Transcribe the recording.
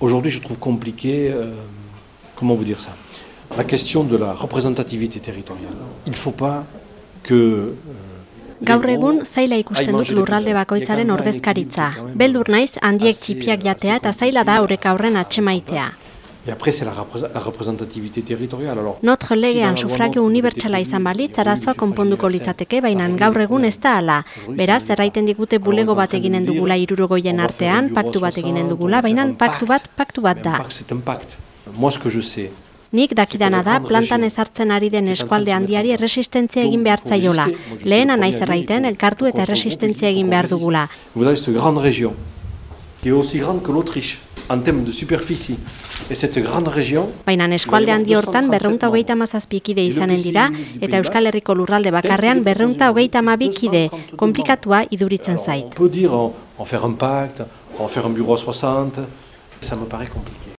Aujourd'hui, je trouve compliqué, euh, comment vous dire ça La question de la représentativité territoriale. Il ne faut pas que... Euh, Gaur egun zaila ikusten dut lurralde bakoitzaren ordezkaritza. Beldur naiz handiek txipiak jatea eta zaila da aurrek aurren atxemaitea. Et après, c'est la, représentativité territoriale. Alors, Notre legean sufragio unibertsala izan balitz, arazoa konponduko litzateke, baina gaur egun ez da ala. Beraz, erraiten digute bulego bat eginen dugula irurogoien artean, paktu bat eginen dugula, baina paktu bat, paktu bat da. Moi, ce que je sais, Nik dakidana da, plantan ezartzen ari den eskualde handiari erresistentzia egin behar zaiola. Lehena naiz erraiten, elkartu eta erresistentzia egin behar dugula. Vous avez cette grande région, qui est aussi grande que l'Autriche, en termes de superficie. Et cette grande région... Baina eskualde handi hortan berreunta hogeita mazazpikide izanen dira, eta Euskal Herriko lurralde bakarrean berreunta hogeita amabikide, komplikatua iduritzen zait. On peut dire, on, on faire un pacte, on faire un bureau 60, ça me paraît compliqué.